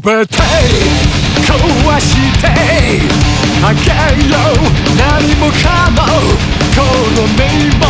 べて壊してあげよう何もかもこの身も